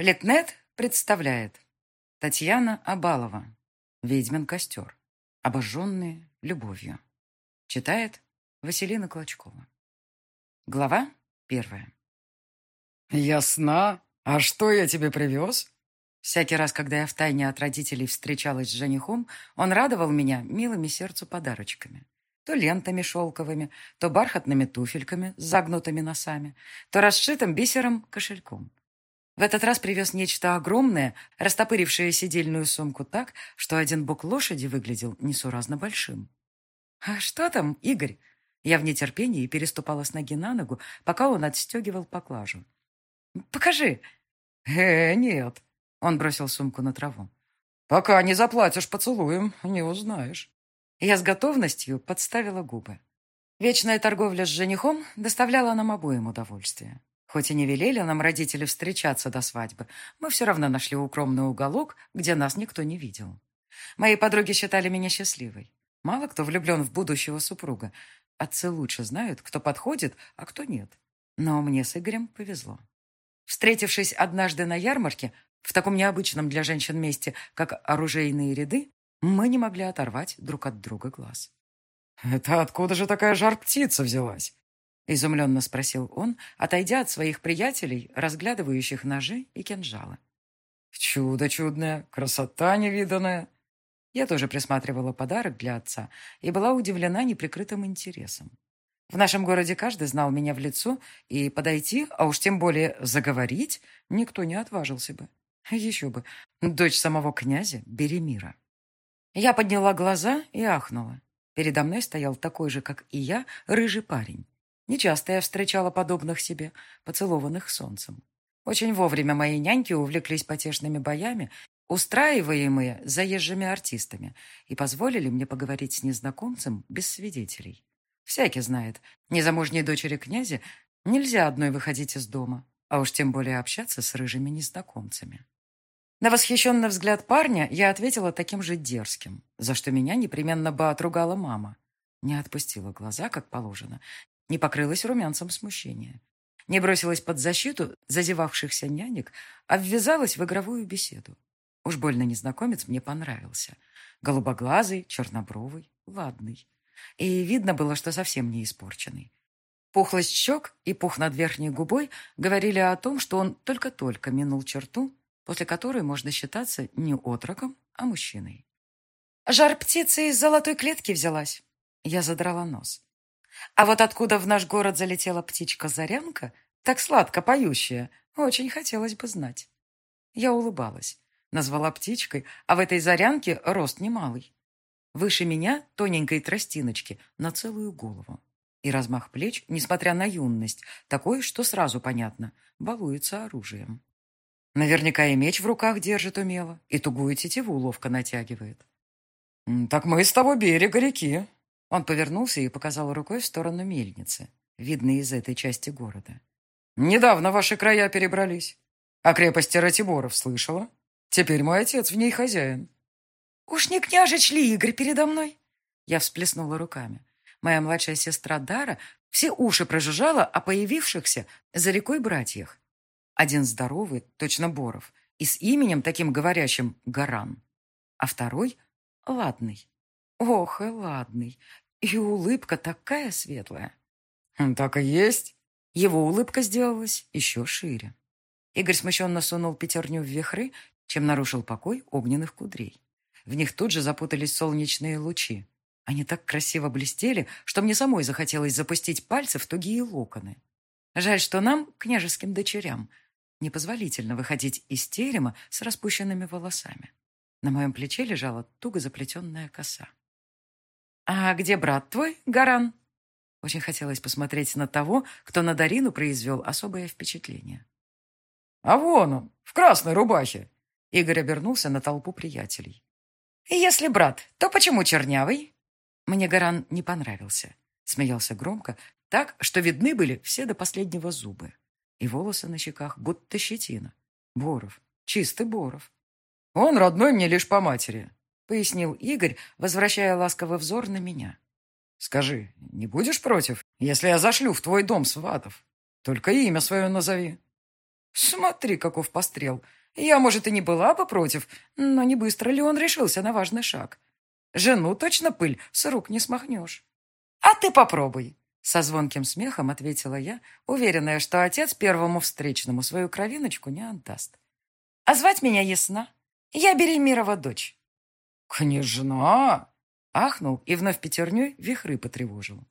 Литнет представляет Татьяна Абалова «Ведьмин костер. Обожженные любовью». Читает Василина Клочкова. Глава первая. «Ясна? А что я тебе привез?» Всякий раз, когда я втайне от родителей встречалась с женихом, он радовал меня милыми сердцу подарочками. То лентами шелковыми, то бархатными туфельками с загнутыми носами, то расшитым бисером кошельком. В этот раз привез нечто огромное, растопырившее сидельную сумку так, что один бок лошади выглядел несуразно большим. «А что там, Игорь?» Я в нетерпении переступала с ноги на ногу, пока он отстегивал поклажу. «Покажи!» «Э, нет!» Он бросил сумку на траву. «Пока не заплатишь поцелуем, не узнаешь». Я с готовностью подставила губы. Вечная торговля с женихом доставляла нам обоим удовольствие. Хоть и не велели нам родители встречаться до свадьбы, мы все равно нашли укромный уголок, где нас никто не видел. Мои подруги считали меня счастливой. Мало кто влюблен в будущего супруга. Отцы лучше знают, кто подходит, а кто нет. Но мне с Игорем повезло. Встретившись однажды на ярмарке, в таком необычном для женщин месте, как оружейные ряды, мы не могли оторвать друг от друга глаз. «Это откуда же такая жар-птица взялась?» Изумленно спросил он, отойдя от своих приятелей, разглядывающих ножи и кинжалы. «Чудо чудное, красота невиданная!» Я тоже присматривала подарок для отца и была удивлена неприкрытым интересом. В нашем городе каждый знал меня в лицо, и подойти, а уж тем более заговорить, никто не отважился бы. Еще бы, дочь самого князя Беремира. Я подняла глаза и ахнула. Передо мной стоял такой же, как и я, рыжий парень. Нечасто я встречала подобных себе, поцелованных солнцем. Очень вовремя мои няньки увлеклись потешными боями, устраиваемые заезжими артистами, и позволили мне поговорить с незнакомцем без свидетелей. Всякий знает, незамужней дочери князя нельзя одной выходить из дома, а уж тем более общаться с рыжими незнакомцами. На восхищенный взгляд парня я ответила таким же дерзким, за что меня непременно бы отругала мама. Не отпустила глаза, как положено, не покрылась румянцем смущения. Не бросилась под защиту зазевавшихся нянек, а ввязалась в игровую беседу. Уж больно незнакомец мне понравился. Голубоглазый, чернобровый, ладный. И видно было, что совсем не испорченный. Пухлость щек и пух над верхней губой говорили о том, что он только-только минул черту, после которой можно считаться не отроком, а мужчиной. «Жар птицы из золотой клетки взялась!» Я задрала нос. А вот откуда в наш город залетела птичка-зарянка, так сладко поющая, очень хотелось бы знать. Я улыбалась, назвала птичкой, а в этой зарянке рост немалый. Выше меня тоненькой тростиночки на целую голову. И размах плеч, несмотря на юность, такой, что сразу понятно, балуется оружием. Наверняка и меч в руках держит умело, и тугую тетиву ловко натягивает. «Так мы с того берега реки», он повернулся и показал рукой в сторону мельницы, видной из этой части города. «Недавно ваши края перебрались. О крепости Ратиборов слышала? Теперь мой отец в ней хозяин». «Уж не княжич ли Игорь передо мной?» Я всплеснула руками. Моя младшая сестра Дара все уши прожужжала о появившихся за рекой братьях. Один здоровый, точно Боров, и с именем таким говорящим Гаран, а второй — Ладный. Ох, и ладный. И улыбка такая светлая. Так и есть. Его улыбка сделалась еще шире. Игорь смущенно сунул пятерню в вихры, чем нарушил покой огненных кудрей. В них тут же запутались солнечные лучи. Они так красиво блестели, что мне самой захотелось запустить пальцы в тугие локоны. Жаль, что нам, княжеским дочерям, непозволительно выходить из терема с распущенными волосами. На моем плече лежала туго заплетенная коса. «А где брат твой, Гаран?» Очень хотелось посмотреть на того, кто на Дарину произвел особое впечатление. «А вон он, в красной рубахе!» Игорь обернулся на толпу приятелей. «Если брат, то почему чернявый?» Мне Гаран не понравился. Смеялся громко, так, что видны были все до последнего зубы. И волосы на щеках, будто щетина. Боров, чистый Боров. «Он родной мне лишь по матери пояснил Игорь, возвращая ласковый взор на меня. «Скажи, не будешь против, если я зашлю в твой дом сватов? Только имя свое назови». Смотри, каков пострел. Я, может, и не была бы против, но не быстро ли он решился на важный шаг. Жену точно пыль с рук не смахнешь. А ты попробуй. Со звонким смехом ответила я, уверенная, что отец первому встречному свою кровиночку не отдаст. А звать меня Ясна. Я Беремирова дочь. «Княжна!» — ахнул и вновь пятерней вихры потревожил.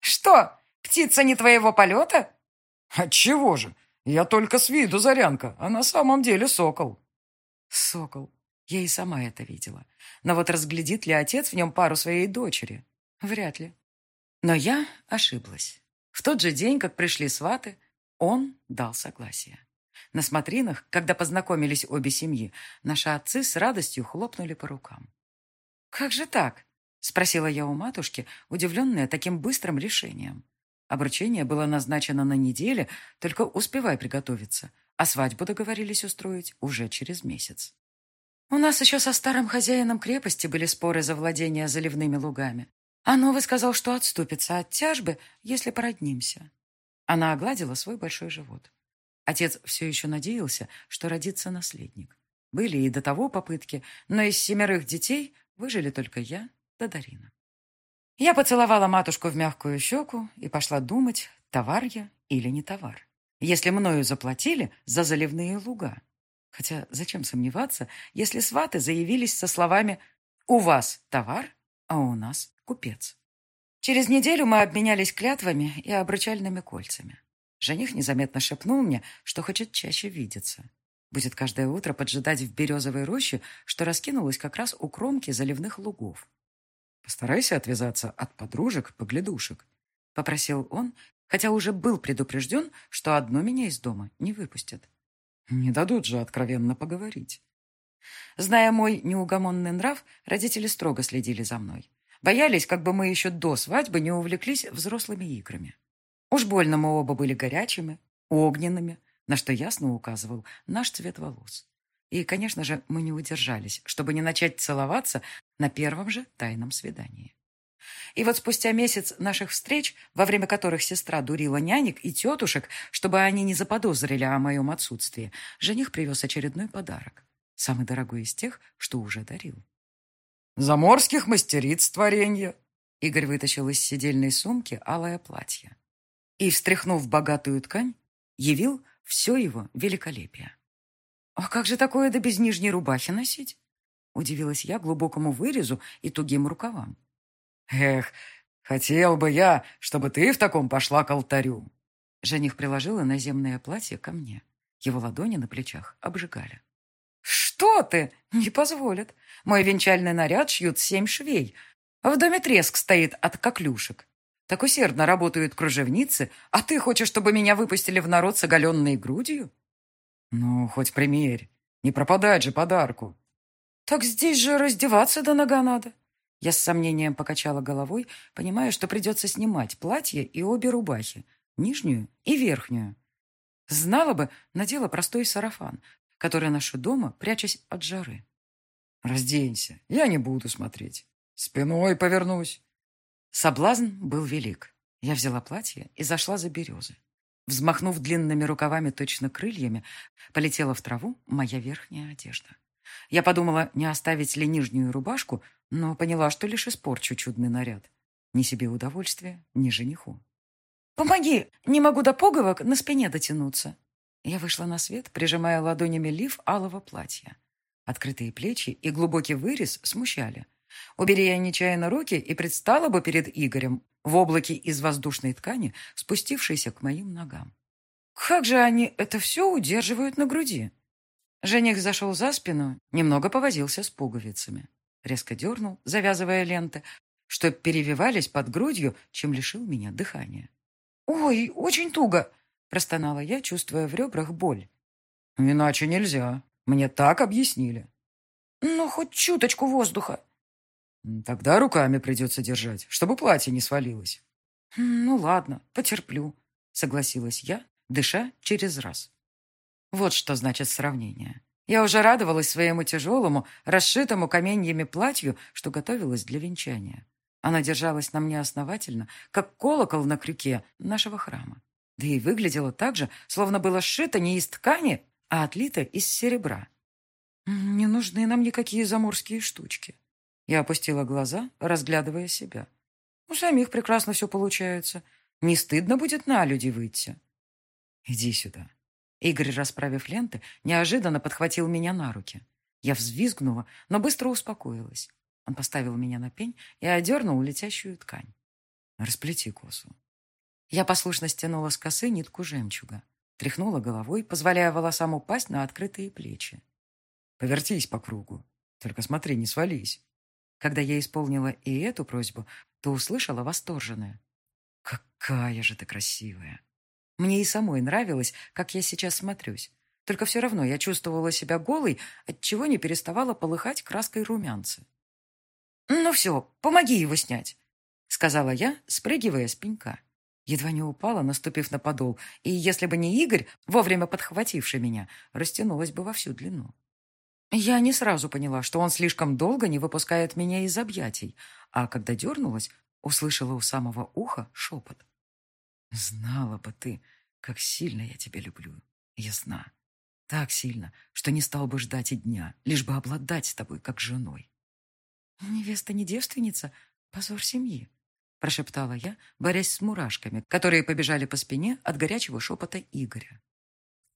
«Что, птица не твоего полета?» «Отчего же? Я только с виду зарянка, а на самом деле сокол». «Сокол. Я и сама это видела. Но вот разглядит ли отец в нем пару своей дочери? Вряд ли. Но я ошиблась. В тот же день, как пришли сваты, он дал согласие. На смотринах, когда познакомились обе семьи, наши отцы с радостью хлопнули по рукам. «Как же так?» — спросила я у матушки, удивленная таким быстрым решением. Обручение было назначено на неделе, только успевай приготовиться, а свадьбу договорились устроить уже через месяц. У нас еще со старым хозяином крепости были споры за владение заливными лугами. А новый сказал, что отступится от тяжбы, если породнимся. Она огладила свой большой живот. Отец все еще надеялся, что родится наследник. Были и до того попытки, но из семерых детей выжили только я да Дарина. Я поцеловала матушку в мягкую щеку и пошла думать, товар я или не товар. Если мною заплатили за заливные луга. Хотя зачем сомневаться, если сваты заявились со словами «У вас товар, а у нас купец». Через неделю мы обменялись клятвами и обручальными кольцами. Жених незаметно шепнул мне, что хочет чаще видеться. Будет каждое утро поджидать в березовой роще, что раскинулась как раз у кромки заливных лугов. «Постарайся отвязаться от подружек, поглядушек», — попросил он, хотя уже был предупрежден, что одно меня из дома не выпустят. Не дадут же откровенно поговорить. Зная мой неугомонный нрав, родители строго следили за мной. Боялись, как бы мы еще до свадьбы не увлеклись взрослыми играми. Уж больно мы оба были горячими, огненными, на что ясно указывал наш цвет волос. И, конечно же, мы не удержались, чтобы не начать целоваться на первом же тайном свидании. И вот спустя месяц наших встреч, во время которых сестра дурила нянек и тетушек, чтобы они не заподозрили о моем отсутствии, жених привез очередной подарок. Самый дорогой из тех, что уже дарил. «Заморских мастериц творенья!» Игорь вытащил из сидельной сумки алое платье и, встряхнув богатую ткань, явил все его великолепие. «А как же такое да без нижней рубахи носить?» Удивилась я глубокому вырезу и тугим рукавам. «Эх, хотел бы я, чтобы ты в таком пошла к алтарю!» Жених приложил иноземное платье ко мне. Его ладони на плечах обжигали. «Что ты? Не позволят. Мой венчальный наряд шьют семь швей. В доме треск стоит от коклюшек. Так усердно работают кружевницы, а ты хочешь, чтобы меня выпустили в народ с оголенной грудью? Ну, хоть примерь. Не пропадать же подарку. Так здесь же раздеваться до нога надо. Я с сомнением покачала головой, понимая, что придется снимать платье и обе рубахи, нижнюю и верхнюю. Знала бы, надела простой сарафан, который ношу дома, прячась от жары. Разденься, я не буду смотреть. Спиной повернусь. Соблазн был велик. Я взяла платье и зашла за березы. Взмахнув длинными рукавами, точно крыльями, полетела в траву моя верхняя одежда. Я подумала, не оставить ли нижнюю рубашку, но поняла, что лишь испорчу чудный наряд. Ни себе удовольствия, ни жениху. «Помоги! Не могу до пуговок на спине дотянуться!» Я вышла на свет, прижимая ладонями лиф алого платья. Открытые плечи и глубокий вырез смущали. Убери я нечаянно руки и предстала бы перед Игорем в облаке из воздушной ткани, спустившейся к моим ногам. Как же они это все удерживают на груди? Жених зашел за спину, немного повозился с пуговицами. Резко дернул, завязывая ленты, что перевивались под грудью, чем лишил меня дыхания. «Ой, очень туго!» – простонала я, чувствуя в ребрах боль. «Иначе нельзя. Мне так объяснили». «Ну, хоть чуточку воздуха». Тогда руками придется держать, чтобы платье не свалилось. Ну ладно, потерплю, согласилась я, дыша через раз. Вот что значит сравнение. Я уже радовалась своему тяжелому, расшитому каменьями платью, что готовилась для венчания. Она держалась на мне основательно, как колокол на крюке нашего храма. Да и выглядело так же, словно было сшито не из ткани, а отлито из серебра. Не нужны нам никакие заморские штучки. Я опустила глаза, разглядывая себя. У самих прекрасно все получается. Не стыдно будет на люди выйти. Иди сюда. Игорь, расправив ленты, неожиданно подхватил меня на руки. Я взвизгнула, но быстро успокоилась. Он поставил меня на пень и одернул летящую ткань. Расплети косу. Я послушно стянула с косы нитку жемчуга. Тряхнула головой, позволяя волосам упасть на открытые плечи. Повертись по кругу. Только смотри, не свались. Когда я исполнила и эту просьбу, то услышала восторженное. Какая же ты красивая! Мне и самой нравилось, как я сейчас смотрюсь. Только все равно я чувствовала себя голой, отчего не переставала полыхать краской румянца. «Ну все, помоги его снять», — сказала я, спрыгивая с пенька. Едва не упала, наступив на подол, и если бы не Игорь, вовремя подхвативший меня, растянулась бы во всю длину. Я не сразу поняла, что он слишком долго не выпускает меня из объятий, а когда дернулась, услышала у самого уха шепот. «Знала бы ты, как сильно я тебя люблю, ясна. Так сильно, что не стал бы ждать и дня, лишь бы обладать тобой, как женой». «Невеста не девственница, позор семьи», — прошептала я, борясь с мурашками, которые побежали по спине от горячего шепота Игоря.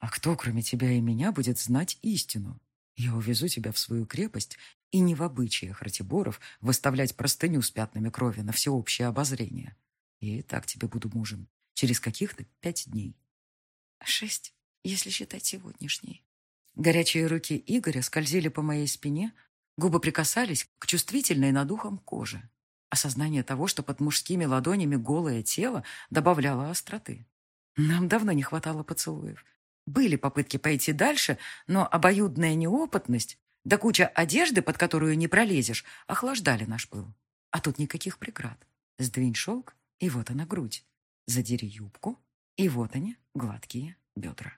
«А кто, кроме тебя и меня, будет знать истину? Я увезу тебя в свою крепость и не в обычаях Ратиборов выставлять простыню с пятнами крови на всеобщее обозрение. И так тебе буду мужем через каких-то пять дней. Шесть, если считать сегодняшний. Горячие руки Игоря скользили по моей спине, губы прикасались к чувствительной над ухом коже. Осознание того, что под мужскими ладонями голое тело, добавляло остроты. Нам давно не хватало поцелуев. Были попытки пойти дальше, но обоюдная неопытность, да куча одежды, под которую не пролезешь, охлаждали наш пыл. А тут никаких преград. Сдвинь шелк, и вот она грудь. Задери юбку, и вот они, гладкие бедра.